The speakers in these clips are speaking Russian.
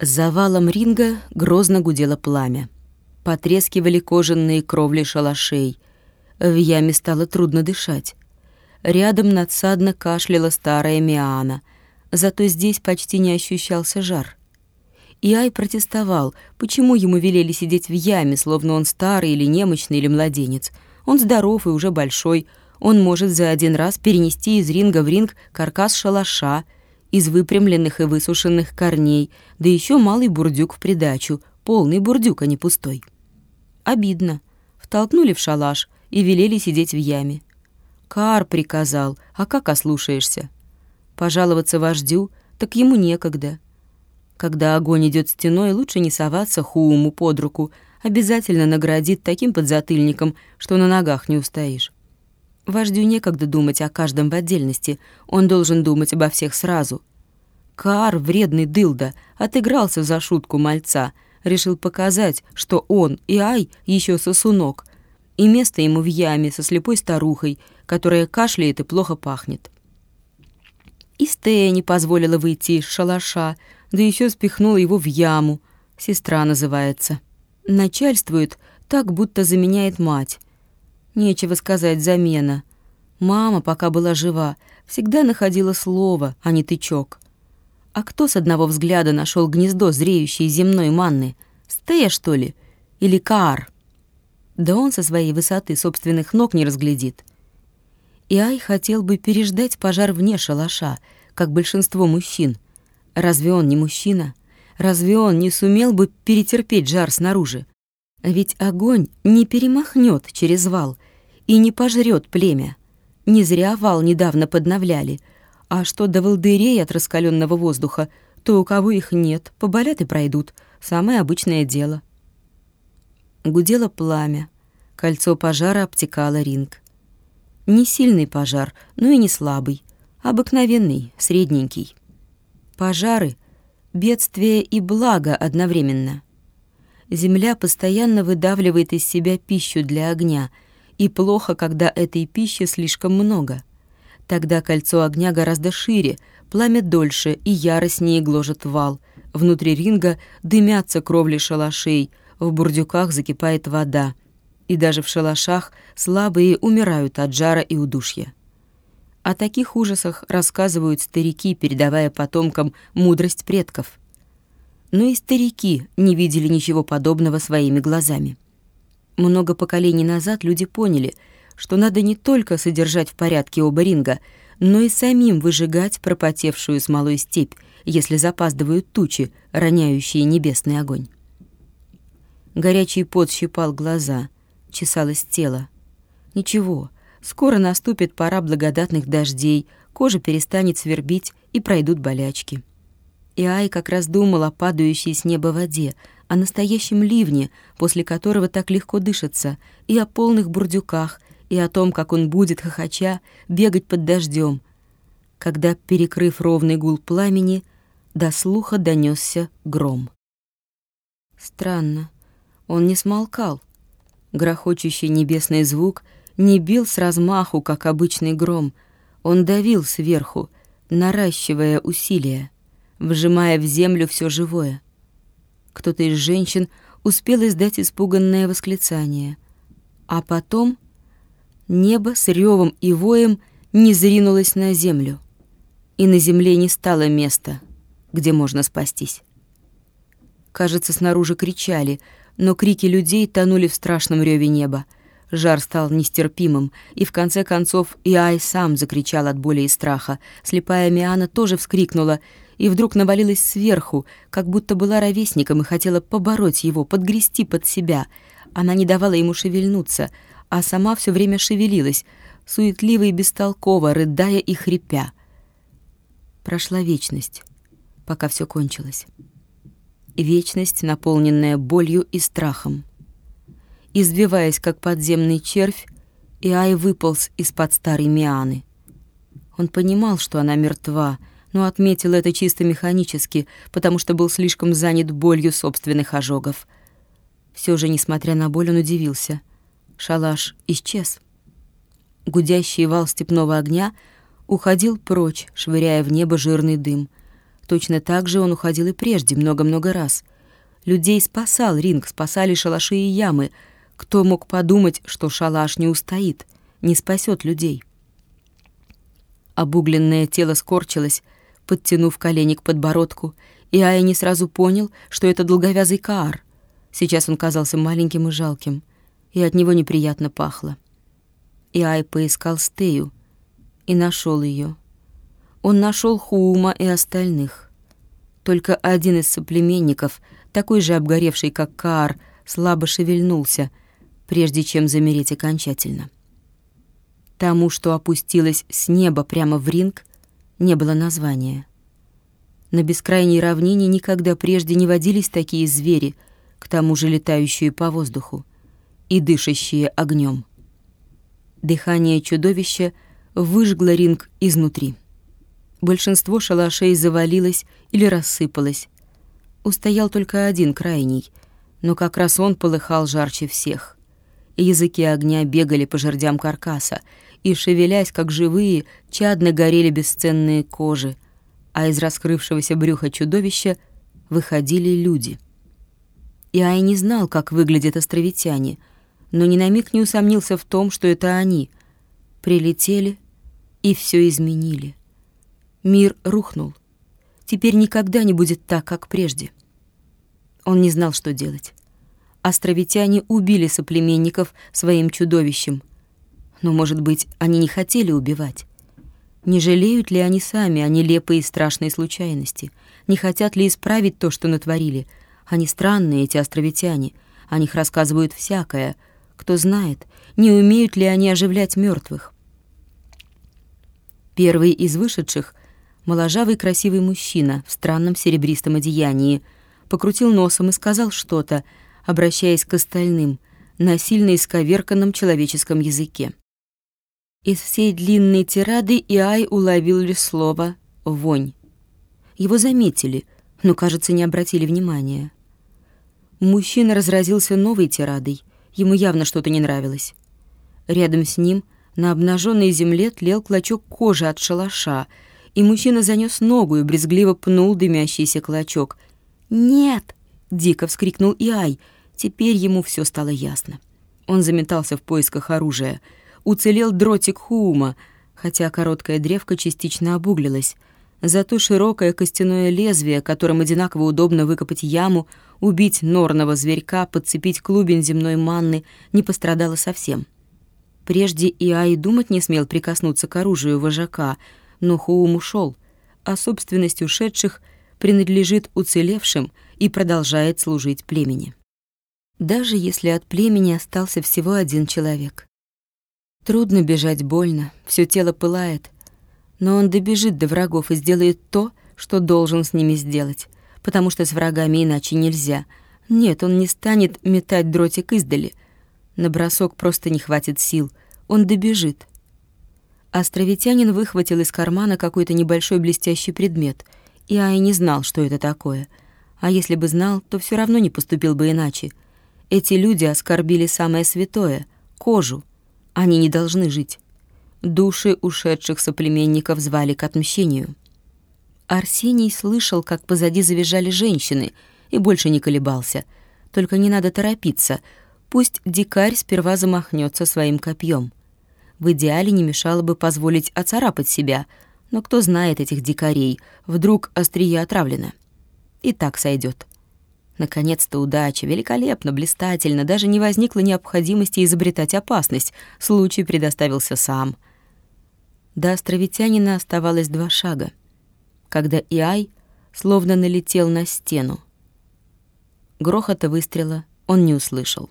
За валом ринга грозно гудело пламя. Потрескивали кожаные кровли шалашей. В яме стало трудно дышать. Рядом надсадно кашляла старая Миана, зато здесь почти не ощущался жар. И Ай протестовал, почему ему велели сидеть в яме, словно он старый или немощный или младенец. Он здоров и уже большой, он может за один раз перенести из ринга в ринг каркас шалаша, из выпрямленных и высушенных корней, да еще малый бурдюк в придачу, полный бурдюк, а не пустой. Обидно. Втолкнули в шалаш и велели сидеть в яме. Кар приказал, а как ослушаешься? Пожаловаться вождю, так ему некогда. Когда огонь идет стеной, лучше не соваться Хууму под руку, обязательно наградит таким подзатыльником, что на ногах не устоишь. Вождю некогда думать о каждом в отдельности, он должен думать обо всех сразу. Каар, вредный дылда, отыгрался за шутку мальца, решил показать, что он и Ай еще сосунок, и место ему в яме со слепой старухой, которая кашляет и плохо пахнет. И не позволила выйти из шалаша, да еще спихнула его в яму, сестра называется. Начальствует так, будто заменяет мать. Нечего сказать, замена. Мама, пока была жива, всегда находила слово, а не тычок. А кто с одного взгляда нашел гнездо зреющей земной манны? Стея, что ли? Или Каар? Да он со своей высоты собственных ног не разглядит. И Ай хотел бы переждать пожар вне шалаша, как большинство мужчин. Разве он не мужчина? Разве он не сумел бы перетерпеть жар снаружи? Ведь огонь не перемахнет через вал и не пожрет племя. Не зря вал недавно подновляли. А что до волдырей от раскаленного воздуха, то у кого их нет, поболят и пройдут. Самое обычное дело. Гудело пламя. Кольцо пожара обтекало ринг. Не сильный пожар, но и не слабый. Обыкновенный, средненький. Пожары — бедствие и благо одновременно. Земля постоянно выдавливает из себя пищу для огня, и плохо, когда этой пищи слишком много. Тогда кольцо огня гораздо шире, пламя дольше и яростнее гложет вал. Внутри ринга дымятся кровли шалашей, в бурдюках закипает вода. И даже в шалашах слабые умирают от жара и удушья. О таких ужасах рассказывают старики, передавая потомкам мудрость предков. Но и старики не видели ничего подобного своими глазами. Много поколений назад люди поняли, что надо не только содержать в порядке оба ринга, но и самим выжигать пропотевшую смолой степь, если запаздывают тучи, роняющие небесный огонь. Горячий пот щипал глаза, чесалось тело. Ничего, скоро наступит пора благодатных дождей, кожа перестанет свербить и пройдут болячки. И Ай как раз думал о падающей с неба воде, о настоящем ливне, после которого так легко дышится, и о полных бурдюках, и о том, как он будет, хохоча, бегать под дождем, когда, перекрыв ровный гул пламени, до слуха донесся гром. Странно, он не смолкал. Грохочущий небесный звук не бил с размаху, как обычный гром, он давил сверху, наращивая усилия, вжимая в землю все живое — кто-то из женщин успел издать испуганное восклицание. А потом небо с ревом и воем не зринулось на землю, и на земле не стало места, где можно спастись. Кажется, снаружи кричали, но крики людей тонули в страшном реве неба. Жар стал нестерпимым, и в конце концов и Ай сам закричал от боли и страха. Слепая Миана тоже вскрикнула — и вдруг навалилась сверху, как будто была ровесником и хотела побороть его, подгрести под себя. Она не давала ему шевельнуться, а сама все время шевелилась, суетливо и бестолково, рыдая и хрипя. Прошла вечность, пока все кончилось. Вечность, наполненная болью и страхом. Избиваясь, как подземный червь, Иай выполз из-под старой Мианы. Он понимал, что она мертва, но отметил это чисто механически, потому что был слишком занят болью собственных ожогов. Все же, несмотря на боль, он удивился. Шалаш исчез. Гудящий вал степного огня уходил прочь, швыряя в небо жирный дым. Точно так же он уходил и прежде, много-много раз. Людей спасал ринг, спасали шалаши и ямы. Кто мог подумать, что шалаш не устоит, не спасет людей? Обугленное тело скорчилось, подтянув колени к подбородку, и Ая не сразу понял, что это долговязый Каар. Сейчас он казался маленьким и жалким, и от него неприятно пахло. И Ай поискал Стею и нашел ее. Он нашел Хуума и остальных. Только один из соплеменников, такой же обгоревший, как Каар, слабо шевельнулся, прежде чем замереть окончательно. Тому, что опустилось с неба прямо в ринг, не было названия. На бескрайней равнине никогда прежде не водились такие звери, к тому же летающие по воздуху и дышащие огнем. Дыхание чудовища выжгло ринг изнутри. Большинство шалашей завалилось или рассыпалось. Устоял только один крайний, но как раз он полыхал жарче всех. Языки огня бегали по жердям каркаса, и, шевелясь, как живые, чадно горели бесценные кожи, а из раскрывшегося брюха чудовища выходили люди. И Ай не знал, как выглядят островитяне, но ни на миг не усомнился в том, что это они. Прилетели и все изменили. Мир рухнул. Теперь никогда не будет так, как прежде. Он не знал, что делать. Островитяне убили соплеменников своим чудовищем — но, может быть, они не хотели убивать? Не жалеют ли они сами о нелепой и страшной случайности? Не хотят ли исправить то, что натворили? Они странные, эти островитяне. О них рассказывают всякое. Кто знает, не умеют ли они оживлять мертвых? Первый из вышедших — моложавый красивый мужчина в странном серебристом одеянии — покрутил носом и сказал что-то, обращаясь к остальным, на сильно исковерканном человеческом языке. Из всей длинной тирады Иай уловил лишь слово «вонь». Его заметили, но, кажется, не обратили внимания. Мужчина разразился новой тирадой. Ему явно что-то не нравилось. Рядом с ним на обнаженной земле тлел клочок кожи от шалаша, и мужчина занес ногу и брезгливо пнул дымящийся клочок. «Нет!» — дико вскрикнул Иай. Теперь ему все стало ясно. Он заметался в поисках оружия — уцелел дротик Хуума, хотя короткая древка частично обуглилась. Зато широкое костяное лезвие, которым одинаково удобно выкопать яму, убить норного зверька, подцепить клубень земной манны, не пострадало совсем. Прежде Иа и думать не смел прикоснуться к оружию вожака, но Хуум ушел, а собственность ушедших принадлежит уцелевшим и продолжает служить племени. Даже если от племени остался всего один человек. Трудно бежать больно, все тело пылает. Но он добежит до врагов и сделает то, что должен с ними сделать, потому что с врагами иначе нельзя. Нет, он не станет метать дротик издали. На бросок просто не хватит сил. Он добежит. Островитянин выхватил из кармана какой-то небольшой блестящий предмет, и Ай не знал, что это такое. А если бы знал, то все равно не поступил бы иначе. Эти люди оскорбили самое святое — кожу — они не должны жить. Души ушедших соплеменников звали к отмщению. Арсений слышал, как позади завизжали женщины, и больше не колебался. Только не надо торопиться. Пусть дикарь сперва замахнется своим копьем. В идеале не мешало бы позволить оцарапать себя, но кто знает этих дикарей, вдруг острие отравлено. И так сойдет. Наконец-то удача, великолепно, блистательно, даже не возникло необходимости изобретать опасность, случай предоставился сам. До островитянина оставалось два шага, когда Иай словно налетел на стену. Грохота выстрела он не услышал.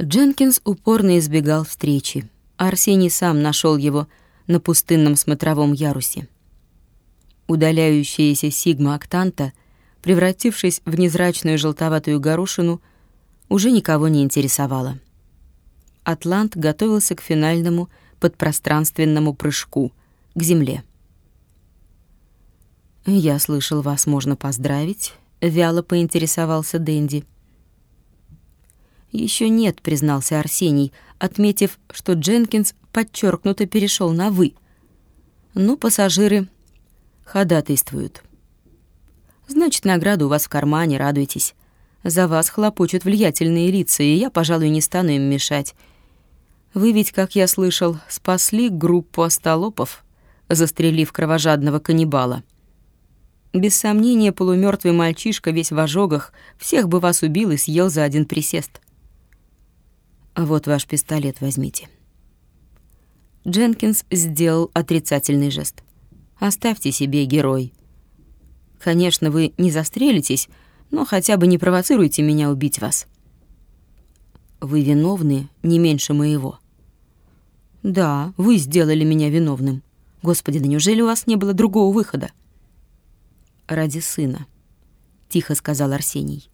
Дженкинс упорно избегал встречи, Арсений сам нашел его на пустынном смотровом ярусе. Удаляющаяся сигма октанта — превратившись в незрачную желтоватую горошину, уже никого не интересовала. Атлант готовился к финальному подпространственному прыжку к Земле. «Я слышал, вас можно поздравить», — вяло поинтересовался Дэнди. Еще нет», — признался Арсений, отметив, что Дженкинс подчеркнуто перешел на «вы». «Ну, пассажиры, ходатайствуют. Значит, награда у вас в кармане, радуйтесь. За вас хлопочут влиятельные лица, и я, пожалуй, не стану им мешать. Вы ведь, как я слышал, спасли группу остолопов, застрелив кровожадного каннибала. Без сомнения, полумертвый мальчишка весь в ожогах всех бы вас убил и съел за один присест. Вот ваш пистолет возьмите. Дженкинс сделал отрицательный жест. Оставьте себе, герой. Конечно, вы не застрелитесь, но хотя бы не провоцируйте меня убить вас. Вы виновны не меньше моего. Да, вы сделали меня виновным. Господи, да неужели у вас не было другого выхода? Ради сына, тихо сказал Арсений.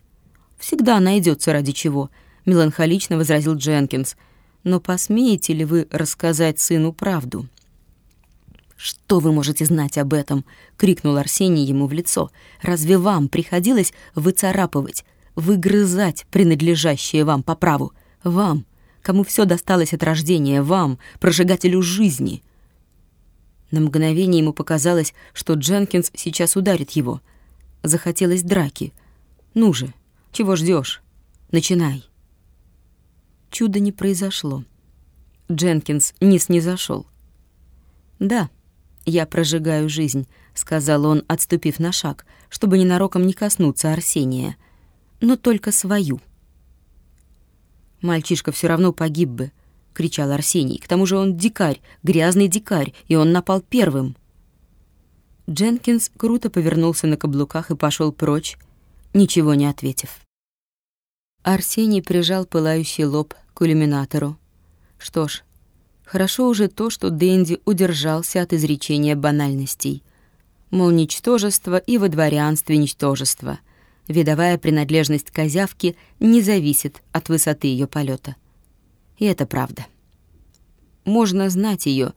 Всегда найдется ради чего, меланхолично возразил Дженкинс. Но посмеете ли вы рассказать сыну правду? «Что вы можете знать об этом?» — крикнул Арсений ему в лицо. «Разве вам приходилось выцарапывать, выгрызать принадлежащее вам по праву? Вам, кому все досталось от рождения, вам, прожигателю жизни!» На мгновение ему показалось, что Дженкинс сейчас ударит его. Захотелось драки. «Ну же, чего ждешь? Начинай!» Чудо не произошло. Дженкинс не снизошел. «Да», «Я прожигаю жизнь», — сказал он, отступив на шаг, чтобы ненароком не коснуться Арсения. «Но только свою». «Мальчишка все равно погиб бы», — кричал Арсений. «К тому же он дикарь, грязный дикарь, и он напал первым». Дженкинс круто повернулся на каблуках и пошел прочь, ничего не ответив. Арсений прижал пылающий лоб к иллюминатору. Что ж, Хорошо уже то, что Дэнди удержался от изречения банальностей. Мол, ничтожество и во дворянстве ничтожество. Видовая принадлежность козявки не зависит от высоты ее полета. И это правда. Можно знать ее,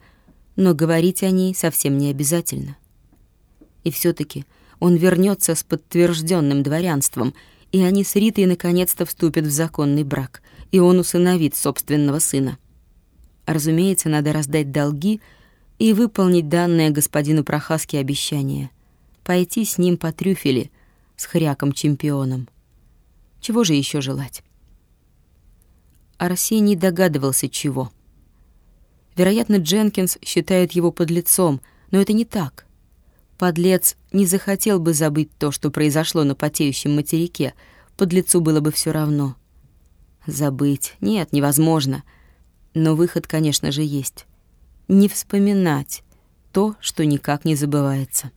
но говорить о ней совсем не обязательно. И все таки он вернется с подтвержденным дворянством, и они с Ритой наконец-то вступят в законный брак, и он усыновит собственного сына. Разумеется, надо раздать долги и выполнить данное господину Прохаске обещание. Пойти с ним по трюфели, с хряком-чемпионом. Чего же еще желать? Арсений догадывался, чего. Вероятно, Дженкинс считает его подлецом, но это не так. Подлец не захотел бы забыть то, что произошло на потеющем материке, подлецу было бы все равно. Забыть? Нет, невозможно — но выход, конечно же, есть. Не вспоминать то, что никак не забывается.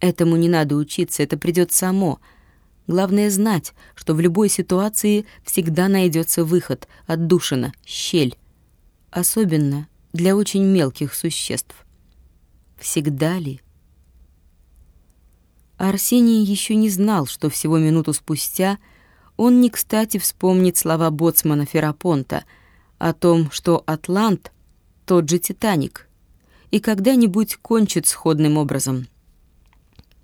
Этому не надо учиться, это придёт само. Главное знать, что в любой ситуации всегда найдётся выход, отдушина, щель. Особенно для очень мелких существ. Всегда ли? Арсений ещё не знал, что всего минуту спустя он не кстати вспомнит слова боцмана Ферапонта — о том, что Атлант — тот же Титаник, и когда-нибудь кончит сходным образом.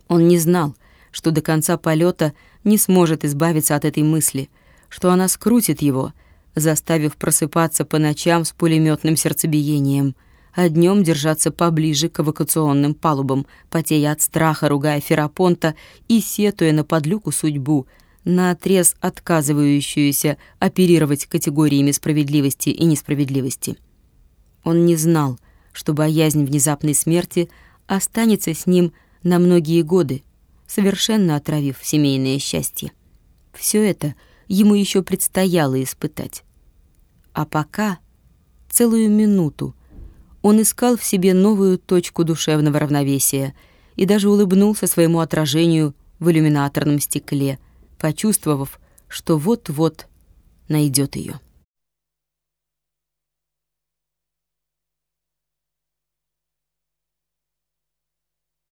Он не знал, что до конца полета не сможет избавиться от этой мысли, что она скрутит его, заставив просыпаться по ночам с пулеметным сердцебиением, а днем держаться поближе к эвакуационным палубам, потея от страха, ругая Ферапонта и сетуя на подлюку судьбу — наотрез отказывающуюся оперировать категориями справедливости и несправедливости. Он не знал, что боязнь внезапной смерти останется с ним на многие годы, совершенно отравив семейное счастье. Все это ему еще предстояло испытать. А пока, целую минуту, он искал в себе новую точку душевного равновесия и даже улыбнулся своему отражению в иллюминаторном стекле — почувствовав, что вот-вот найдет ее.